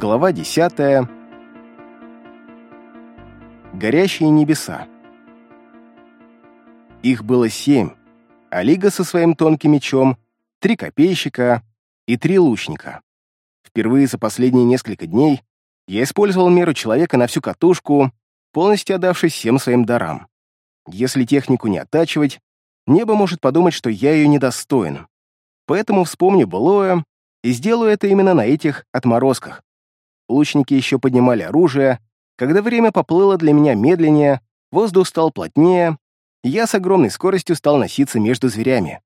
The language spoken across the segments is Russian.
Глава 10. Горящие небеса. Их было семь, а Лига со своим тонким мечом, три копейщика и три лучника. Впервые за последние несколько дней я использовал меру человека на всю катушку, полностью отдавшись всем своим дарам. Если технику не оттачивать, небо может подумать, что я ее недостоин. Поэтому вспомню былое и сделаю это именно на этих отморозках. Лучники еще поднимали оружие, когда время поплыло для меня медленнее, воздух стал плотнее, я с огромной скоростью стал носиться между зверями.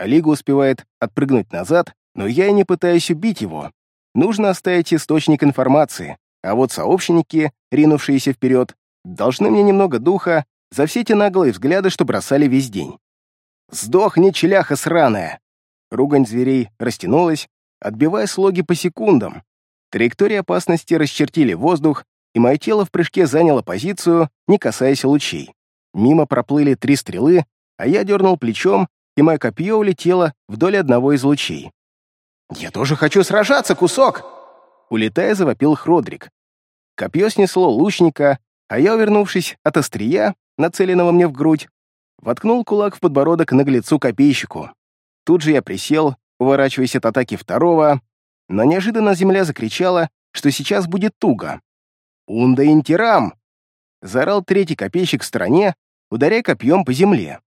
Лига успевает отпрыгнуть назад, но я и не пытаюсь убить его. Нужно оставить источник информации, а вот сообщники, ринувшиеся вперед, должны мне немного духа за все те наглые взгляды, что бросали весь день. «Сдохни, челяха сраная!» Ругань зверей растянулась, отбивая слоги по секундам, Траектории опасности расчертили воздух, и мое тело в прыжке заняло позицию, не касаясь лучей. Мимо проплыли три стрелы, а я дернул плечом, и мое копье улетело вдоль одного из лучей. «Я тоже хочу сражаться, кусок!» Улетая, завопил Хродрик. Копье снесло лучника, а я, увернувшись от острия, нацеленного мне в грудь, воткнул кулак в подбородок наглецу копейщику. Тут же я присел, уворачиваясь от атаки второго, но неожиданно земля закричала, что сейчас будет туго. «Унда интирам!» — заорал третий копейщик в стороне, ударяя копьем по земле.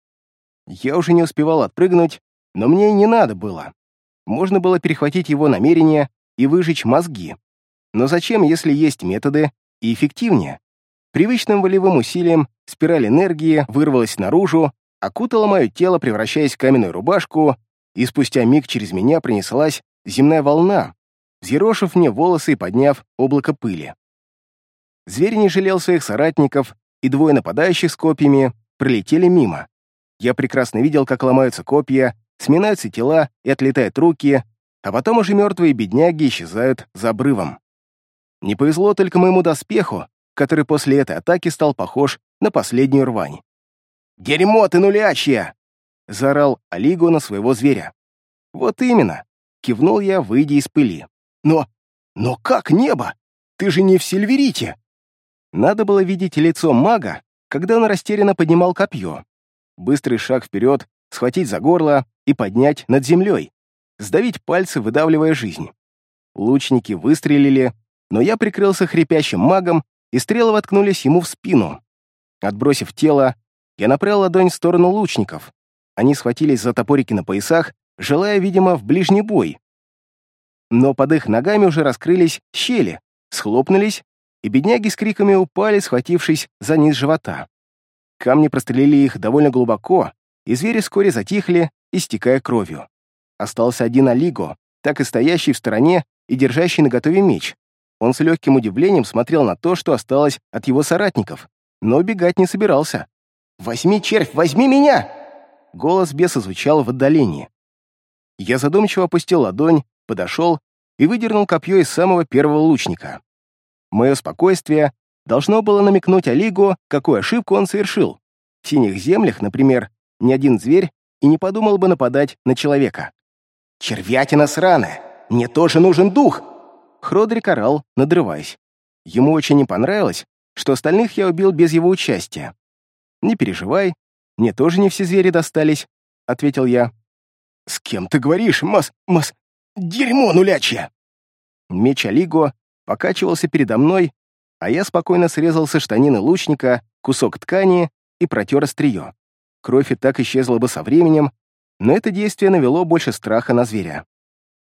Я уже не успевал отпрыгнуть, но мне и не надо было. Можно было перехватить его намерение и выжечь мозги. Но зачем, если есть методы и эффективнее? Привычным волевым усилием спираль энергии вырвалась наружу, окутала мое тело, превращаясь в каменную рубашку, и спустя миг через меня принеслась земная волна, взъерошив мне волосы и подняв облако пыли. Зверь не жалел своих соратников, и двое нападающих с копьями пролетели мимо. Я прекрасно видел, как ломаются копья, сминаются тела и отлетают руки, а потом уже мертвые бедняги исчезают за обрывом. Не повезло только моему доспеху, который после этой атаки стал похож на последнюю рвань. «Дерьмо ты нулячья!» — заорал Алигу на своего зверя. «Вот именно. Кивнул я, выйдя из пыли. «Но... но как небо? Ты же не в Сильверите!» Надо было видеть лицо мага, когда он растерянно поднимал копье. Быстрый шаг вперед, схватить за горло и поднять над землей, сдавить пальцы, выдавливая жизнь. Лучники выстрелили, но я прикрылся хрипящим магом, и стрелы воткнулись ему в спину. Отбросив тело, я направил ладонь в сторону лучников. Они схватились за топорики на поясах желая, видимо, в ближний бой. Но под их ногами уже раскрылись щели, схлопнулись, и бедняги с криками упали, схватившись за низ живота. Камни прострелили их довольно глубоко, и звери вскоре затихли, истекая кровью. Остался один Алиго, так и стоящий в стороне и держащий наготове меч. Он с легким удивлением смотрел на то, что осталось от его соратников, но убегать не собирался. «Возьми, червь, возьми меня!» Голос беса звучал в отдалении. Я задумчиво опустил ладонь, подошел и выдернул копье из самого первого лучника. Мое спокойствие должно было намекнуть Олигу, какую ошибку он совершил. В синих землях, например, ни один зверь и не подумал бы нападать на человека. «Червятина сраная! Мне тоже нужен дух!» Хродрик орал, надрываясь. Ему очень не понравилось, что остальных я убил без его участия. «Не переживай, мне тоже не все звери достались», — ответил я. «С кем ты говоришь, мас... мас... дерьмо нулячье!» Меч Алиго покачивался передо мной, а я спокойно срезал со штанины лучника кусок ткани и протер острие. Кровь и так исчезла бы со временем, но это действие навело больше страха на зверя.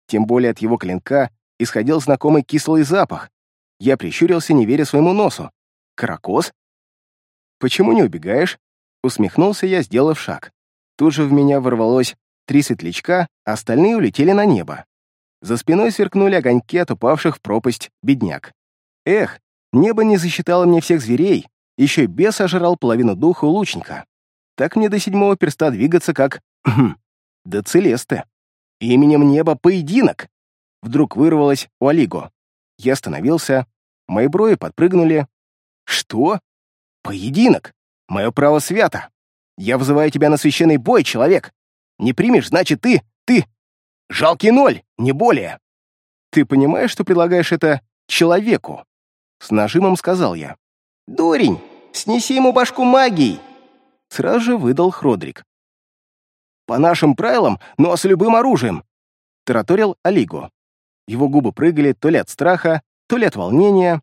Тем более от его клинка исходил знакомый кислый запах. Я прищурился, не веря своему носу. «Каракос?» «Почему не убегаешь?» Усмехнулся я, сделав шаг. Тут же в меня ворвалось три светлячка, а остальные улетели на небо. За спиной сверкнули огоньки от упавших в пропасть бедняк. Эх, небо не засчитало мне всех зверей, еще и бес ожрал половину духа у лучника. Так мне до седьмого перста двигаться, как... до Целесты. Именем неба поединок! Вдруг вырвалось у Алиго. Я остановился, мои брови подпрыгнули. Что? Поединок! Мое право свято! Я вызываю тебя на священный бой, человек! Не примешь, значит, ты, ты... Жалкий ноль, не более. Ты понимаешь, что предлагаешь это человеку. С нажимом сказал я. «Дурень, снеси ему башку магией!» Сразу же выдал Хродрик. «По нашим правилам, но с любым оружием!» Тараторил Алиго. Его губы прыгали то ли от страха, то ли от волнения.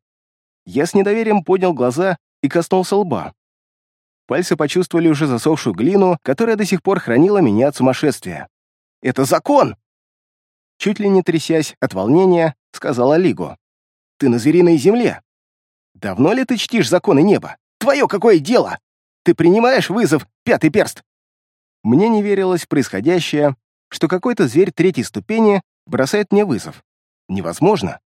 Я с недоверием поднял глаза и коснулся лба. Пальцы почувствовали уже засохшую глину, которая до сих пор хранила меня от сумасшествия. «Это закон!» Чуть ли не трясясь от волнения, сказала Лигу. «Ты на звериной земле. Давно ли ты чтишь законы неба? Твое какое дело? Ты принимаешь вызов, пятый перст?» Мне не верилось в происходящее, что какой-то зверь третьей ступени бросает мне вызов. Невозможно.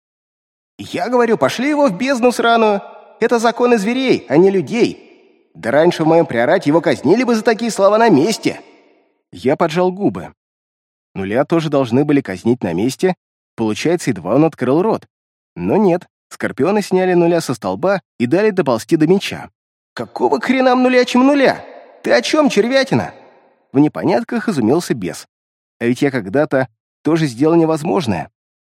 «Я говорю, пошли его в бездну сраную. Это законы зверей, а не людей. Да раньше в моем приорате его казнили бы за такие слова на месте». Я поджал губы. Нуля тоже должны были казнить на месте, получается, едва он открыл рот. Но нет, скорпионы сняли нуля со столба и дали доползти до меча. «Какого хрена нуля чем нуля? Ты о чем, червятина?» В непонятках изумился бес. А ведь я когда-то тоже сделал невозможное.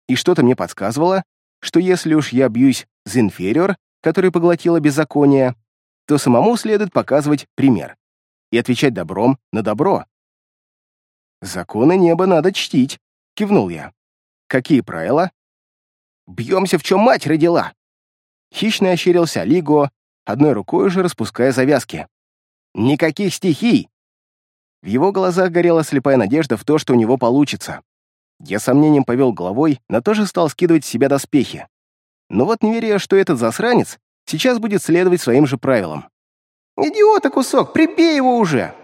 И что-то мне подсказывало, что если уж я бьюсь за инфериор, который поглотила беззаконие, то самому следует показывать пример и отвечать добром на добро. «Законы неба надо чтить», — кивнул я. «Какие правила?» «Бьемся, в чем мать родила!» Хищно ощерился Лиго, одной рукой уже распуская завязки. «Никаких стихий!» В его глазах горела слепая надежда в то, что у него получится. Я сомнением повел головой, но тоже стал скидывать с себя доспехи. Но вот не веря, что этот засранец сейчас будет следовать своим же правилам. «Идиота кусок, прибей его уже!»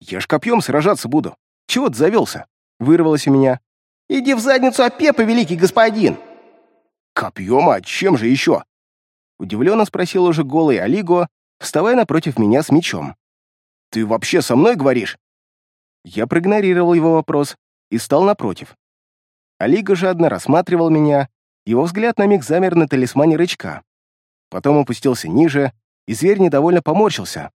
«Я ж копьем сражаться буду. Чего ты завелся?» Вырвалось у меня. «Иди в задницу Апепа, великий господин!» «Копьем? А чем же еще?» Удивленно спросил уже голый Алиго, вставая напротив меня с мечом. «Ты вообще со мной говоришь?» Я проигнорировал его вопрос и стал напротив. Алиго жадно рассматривал меня, его взгляд на миг замер на талисмане рычка. Потом опустился ниже, и зверь недовольно поморщился.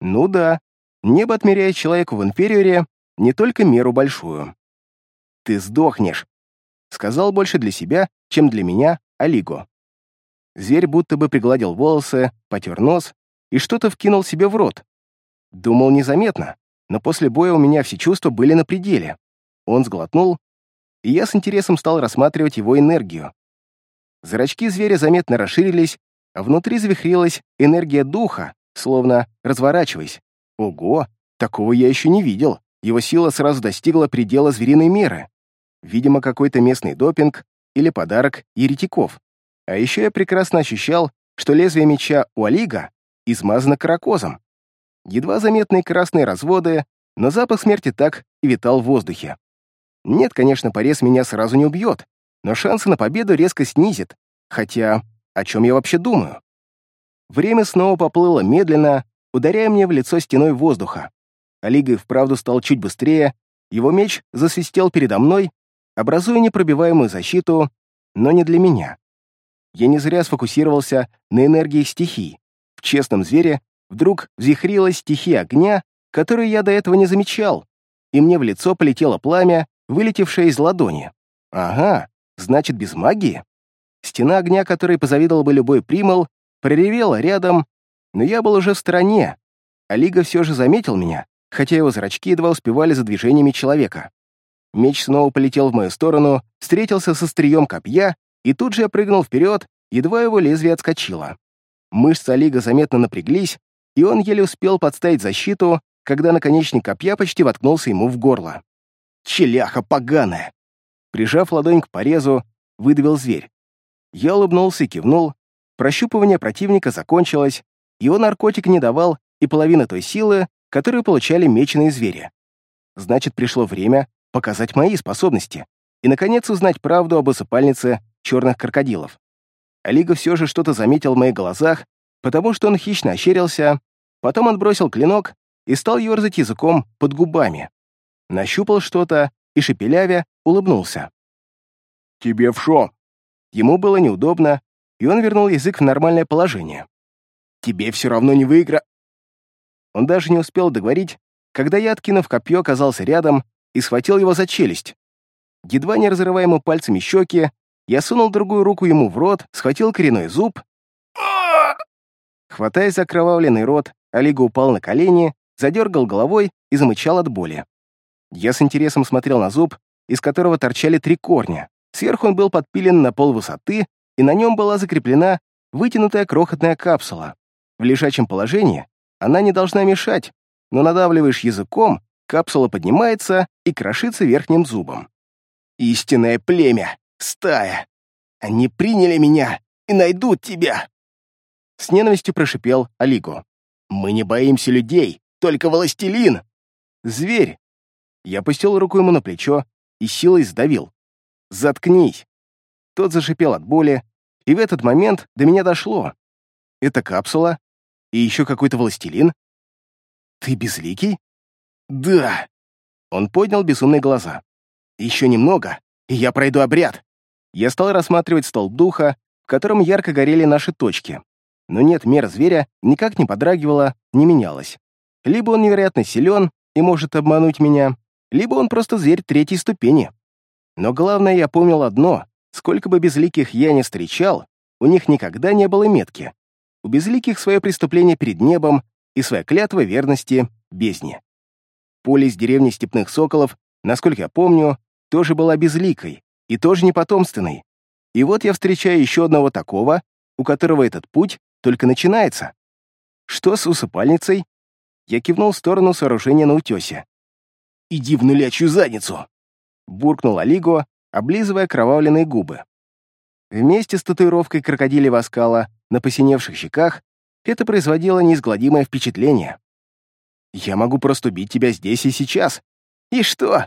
Ну да, небо отмеряет человеку в инфериоре не только меру большую. «Ты сдохнешь», — сказал больше для себя, чем для меня Алиго. Зверь будто бы пригладил волосы, потер нос и что-то вкинул себе в рот. Думал незаметно, но после боя у меня все чувства были на пределе. Он сглотнул, и я с интересом стал рассматривать его энергию. Зрачки зверя заметно расширились, а внутри завихрилась энергия духа, словно разворачиваясь. Ого, такого я еще не видел его сила сразу достигла предела звериной меры. Видимо, какой-то местный допинг или подарок еретиков. А еще я прекрасно ощущал, что лезвие меча у Алига измазано каракозом. Едва заметные красные разводы, но запах смерти так и витал в воздухе. Нет, конечно, порез меня сразу не убьет, но шансы на победу резко снизит. Хотя, о чем я вообще думаю? Время снова поплыло медленно, ударяя мне в лицо стеной воздуха. Алига и вправду стал чуть быстрее, его меч засвистел передо мной, образуя непробиваемую защиту, но не для меня. Я не зря сфокусировался на энергии стихий. В честном звере вдруг взихрилась стихия огня, которую я до этого не замечал, и мне в лицо полетело пламя, вылетевшее из ладони. Ага, значит, без магии? Стена огня, которой позавидовал бы любой примол, проревела рядом, но я был уже в стороне, а Лига все же заметил меня хотя его зрачки едва успевали за движениями человека. Меч снова полетел в мою сторону, встретился со стрием копья, и тут же я прыгнул вперед, едва его лезвие отскочило. Мышцы Олига заметно напряглись, и он еле успел подставить защиту, когда наконечник копья почти воткнулся ему в горло. «Челяха поганая!» Прижав ладонь к порезу, выдавил зверь. Я улыбнулся и кивнул. Прощупывание противника закончилось, его наркотик не давал и половины той силы, которую получали меченые звери. Значит, пришло время показать мои способности и, наконец, узнать правду об усыпальнице черных крокодилов. Алига все же что-то заметил в моих глазах, потому что он хищно ощерился, потом отбросил клинок и стал ерзать языком под губами. Нащупал что-то и, шепелявя, улыбнулся. «Тебе в шо?» Ему было неудобно, и он вернул язык в нормальное положение. «Тебе все равно не выигра...» Он даже не успел договорить, когда я, откинув копье, оказался рядом и схватил его за челюсть. Едва не разрывая ему пальцами щеки, Я сунул другую руку ему в рот, схватил коренной зуб. Хватаясь за кровавленный рот, Олега упал на колени, задергал головой и замычал от боли. Я с интересом смотрел на зуб, из которого торчали три корня. Сверху он был подпилен на пол высоты, и на нем была закреплена вытянутая крохотная капсула. В лежачем положении она не должна мешать, но надавливаешь языком, капсула поднимается и крошится верхним зубом. «Истинное племя! Стая! Они приняли меня и найдут тебя!» С ненавистью прошипел Алигу. «Мы не боимся людей, только властелин!» «Зверь!» Я опустил руку ему на плечо и силой сдавил. «Заткнись!» Тот зашипел от боли, и в этот момент до меня дошло. Это капсула и еще какой-то властелин. Ты безликий? Да. Он поднял безумные глаза. Еще немного, и я пройду обряд. Я стал рассматривать столб духа, в котором ярко горели наши точки. Но нет, мера зверя никак не подрагивала, не менялась. Либо он невероятно силен и может обмануть меня, либо он просто зверь третьей ступени. Но главное, я помнил одно. Сколько бы безликих я ни встречал, у них никогда не было метки. У безликих свое преступление перед небом и своя клятва верности бездне. Поле из деревни Степных Соколов, насколько я помню, тоже была безликой и тоже не потомственной. И вот я встречаю еще одного такого, у которого этот путь только начинается. Что с усыпальницей? Я кивнул в сторону сооружения на утесе. «Иди в нулячью задницу!» Буркнул Алиго, облизывая кровавленные губы. Вместе с татуировкой крокодилевого скала на посиневших щеках это производило неизгладимое впечатление. «Я могу просто убить тебя здесь и сейчас. И что?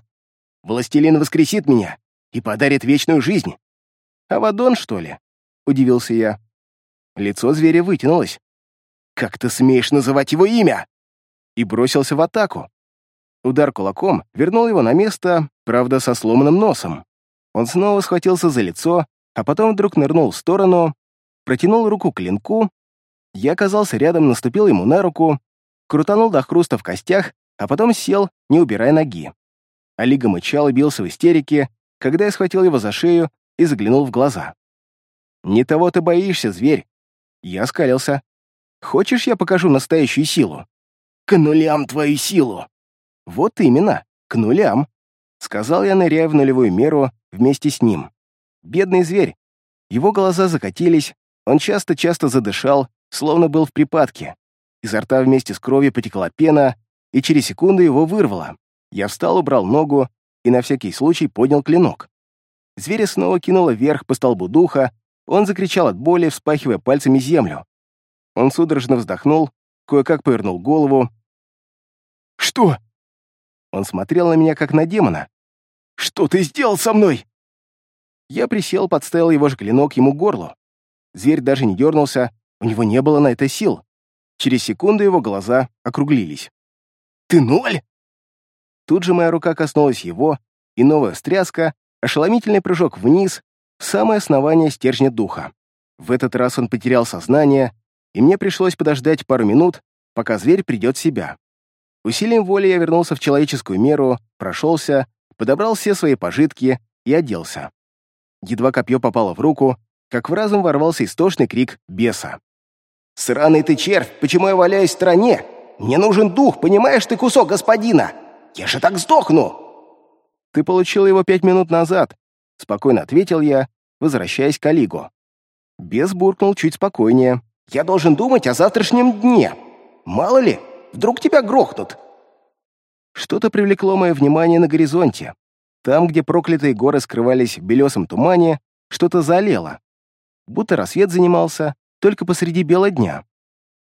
Властелин воскресит меня и подарит вечную жизнь. Авадон, что ли?» — удивился я. Лицо зверя вытянулось. «Как ты смеешь называть его имя?» И бросился в атаку. Удар кулаком вернул его на место, правда, со сломанным носом. Он снова схватился за лицо, а потом вдруг нырнул в сторону, протянул руку к клинку. Я оказался рядом, наступил ему на руку, крутанул до хруста в костях, а потом сел, не убирая ноги. Алига мычал и бился в истерике, когда я схватил его за шею и заглянул в глаза. «Не того ты боишься, зверь!» Я скалился. «Хочешь, я покажу настоящую силу?» «К нулям твою силу!» «Вот именно, к нулям», — сказал я, ныряя в нулевую меру вместе с ним. Бедный зверь. Его глаза закатились, он часто-часто задышал, словно был в припадке. Изо рта вместе с кровью потекла пена, и через секунду его вырвало. Я встал, убрал ногу и на всякий случай поднял клинок. Зверя снова кинуло вверх по столбу духа, он закричал от боли, вспахивая пальцами землю. Он судорожно вздохнул, кое-как повернул голову. «Что?» Он смотрел на меня, как на демона. «Что ты сделал со мной?» Я присел, подставил его же клинок ему горлу. Зверь даже не дернулся, у него не было на это сил. Через секунду его глаза округлились. «Ты ноль?» Тут же моя рука коснулась его, и новая стряска, ошеломительный прыжок вниз, в самое основание стержня духа. В этот раз он потерял сознание, и мне пришлось подождать пару минут, пока зверь придет в себя. Усилием воли я вернулся в человеческую меру, прошелся, подобрал все свои пожитки и оделся. Едва копье попало в руку, как в разум ворвался истошный крик беса. «Сраный ты червь! Почему я валяюсь в стороне? Мне нужен дух, понимаешь ты, кусок господина! Я же так сдохну!» «Ты получил его пять минут назад», — спокойно ответил я, возвращаясь к Олигу. Бес буркнул чуть спокойнее. «Я должен думать о завтрашнем дне. Мало ли, Вдруг тебя грохнут!» Что-то привлекло мое внимание на горизонте. Там, где проклятые горы скрывались в белесом тумане, что-то залело. Будто рассвет занимался только посреди бела дня.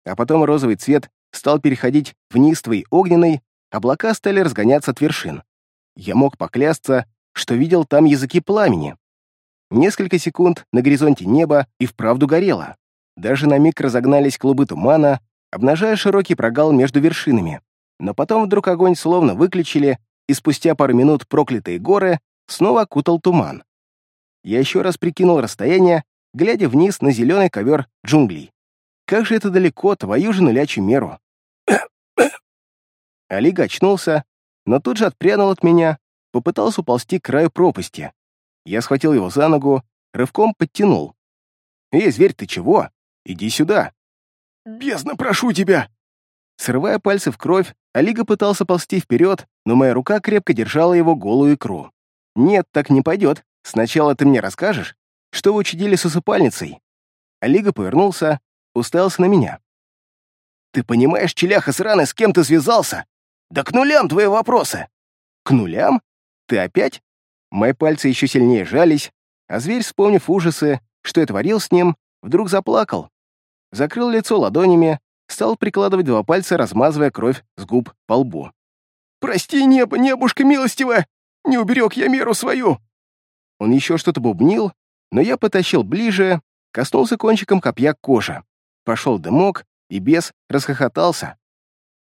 А потом розовый цвет стал переходить в нистовый огненный, облака стали разгоняться от вершин. Я мог поклясться, что видел там языки пламени. Несколько секунд на горизонте неба и вправду горело. Даже на миг разогнались клубы тумана, обнажая широкий прогал между вершинами. Но потом вдруг огонь словно выключили, и спустя пару минут проклятые горы снова окутал туман. Я еще раз прикинул расстояние, глядя вниз на зеленый ковер джунглей. Как же это далеко, твою же нулячью меру. Олег очнулся, но тут же отпрянул от меня, попытался уползти к краю пропасти. Я схватил его за ногу, рывком подтянул. «Эй, зверь, ты чего? Иди сюда!» «Бездна, прошу тебя!» Срывая пальцы в кровь, Алига пытался ползти вперед, но моя рука крепко держала его голую икру. «Нет, так не пойдет. Сначала ты мне расскажешь, что вы учудили с усыпальницей». Алига повернулся, уставился на меня. «Ты понимаешь, челяха сраный, с кем ты связался? Да к нулям твои вопросы!» «К нулям? Ты опять?» Мои пальцы еще сильнее жались, а зверь, вспомнив ужасы, что я творил с ним, вдруг заплакал. Закрыл лицо ладонями, стал прикладывать два пальца, размазывая кровь с губ по лбу. «Прости, небо, небушка милостивая! Не уберег я меру свою!» Он еще что-то бубнил, но я потащил ближе, коснулся кончиком копья кожи. Пошел дымок, и бес расхохотался.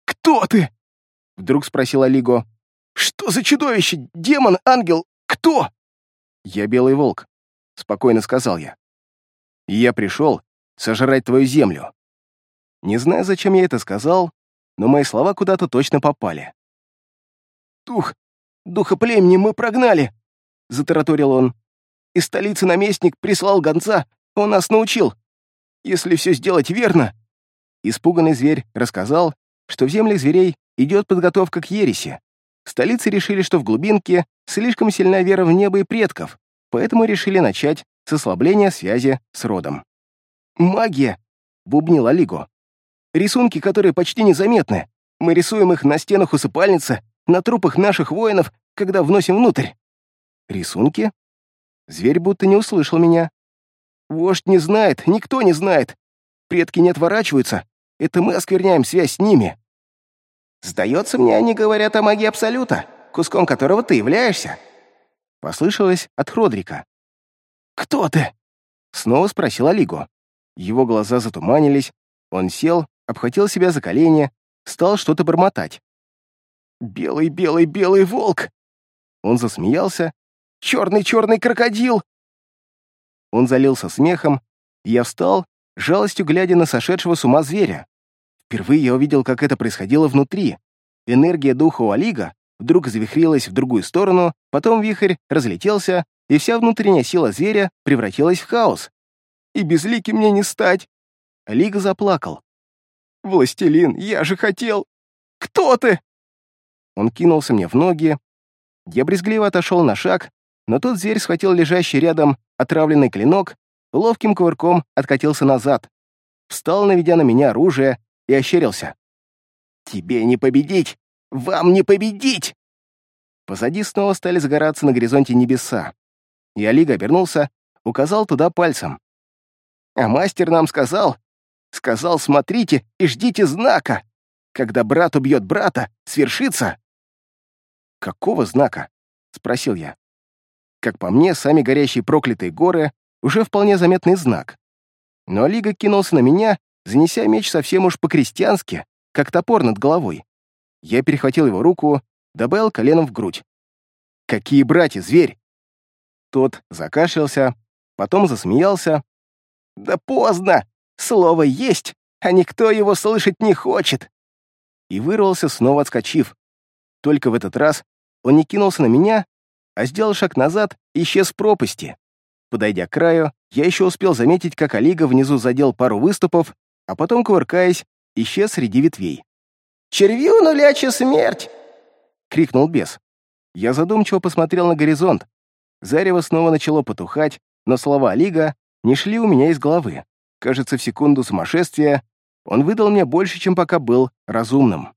«Кто ты?» — вдруг спросил Алиго. «Что за чудовище? Демон, ангел? Кто?» «Я белый волк», — спокойно сказал я. «И я пришел сожрать твою землю». Не знаю, зачем я это сказал, но мои слова куда-то точно попали. «Дух, духа племени мы прогнали», — затараторил он. «Из столицы наместник прислал гонца, он нас научил. Если все сделать верно...» Испуганный зверь рассказал, что в землях зверей идет подготовка к ереси. Столицы решили, что в глубинке слишком сильна вера в небо и предков, поэтому решили начать с ослабления связи с родом. «Магия!» — бубнил Алиго. «Рисунки, которые почти незаметны. Мы рисуем их на стенах усыпальницы, на трупах наших воинов, когда вносим внутрь». «Рисунки?» Зверь будто не услышал меня. «Вождь не знает, никто не знает. Предки не отворачиваются. Это мы оскверняем связь с ними». «Сдается мне, они говорят о магии Абсолюта, куском которого ты являешься», — послышалось от Хродрика. «Кто ты?» — снова спросил Алиго. Его глаза затуманились, он сел, обхватил себя за колени, стал что-то бормотать. «Белый, белый, белый волк!» Он засмеялся. «Черный, черный крокодил!» Он залился смехом, я встал, жалостью глядя на сошедшего с ума зверя. Впервые я увидел, как это происходило внутри. Энергия духа у Алига вдруг завихрилась в другую сторону, потом вихрь разлетелся, и вся внутренняя сила зверя превратилась в хаос. «И безликим мне не стать!» Алига заплакал. «Властелин, я же хотел! Кто ты?» Он кинулся мне в ноги. Я брезгливо отошел на шаг, но тут зверь схватил лежащий рядом отравленный клинок, ловким кувырком откатился назад, встал, наведя на меня оружие, и ощерился. «Тебе не победить! Вам не победить!» Позади снова стали загораться на горизонте небеса. И Алига обернулся, указал туда пальцем. «А мастер нам сказал, сказал, смотрите и ждите знака. Когда брат убьет брата, свершится». «Какого знака?» — спросил я. Как по мне, сами горящие проклятые горы уже вполне заметный знак. Но Алига кинулся на меня занеся меч совсем уж по-крестьянски, как топор над головой. Я перехватил его руку, добавил коленом в грудь. «Какие братья, зверь!» Тот закашлялся, потом засмеялся. «Да поздно! Слово есть, а никто его слышать не хочет!» И вырвался, снова отскочив. Только в этот раз он не кинулся на меня, а сделал шаг назад и исчез в пропасти. Подойдя к краю, я еще успел заметить, как Олига внизу задел пару выступов а потом, кувыркаясь, исчез среди ветвей. «Червю нулячья смерть!» — крикнул бес. Я задумчиво посмотрел на горизонт. Зарево снова начало потухать, но слова Лига не шли у меня из головы. Кажется, в секунду сумасшествия он выдал мне больше, чем пока был разумным.